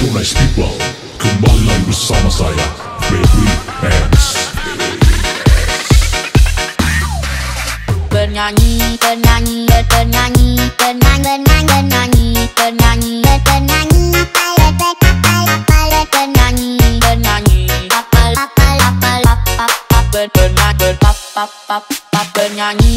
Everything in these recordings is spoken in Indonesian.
Tunais people Kembali lagi bersama saya Baby X Bernyanyi, bernyanyi, bernyanyi, bernyanyi, bernyanyi, bernyanyi, bernyanyi, bernyanyi, apa lebet, apa apa bernyanyi, bernyanyi, apa apa apa apa apa bernyanyi, bernyanyi,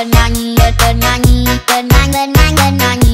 Bên anh, bên anh, bên anh, bên anh, bên anh.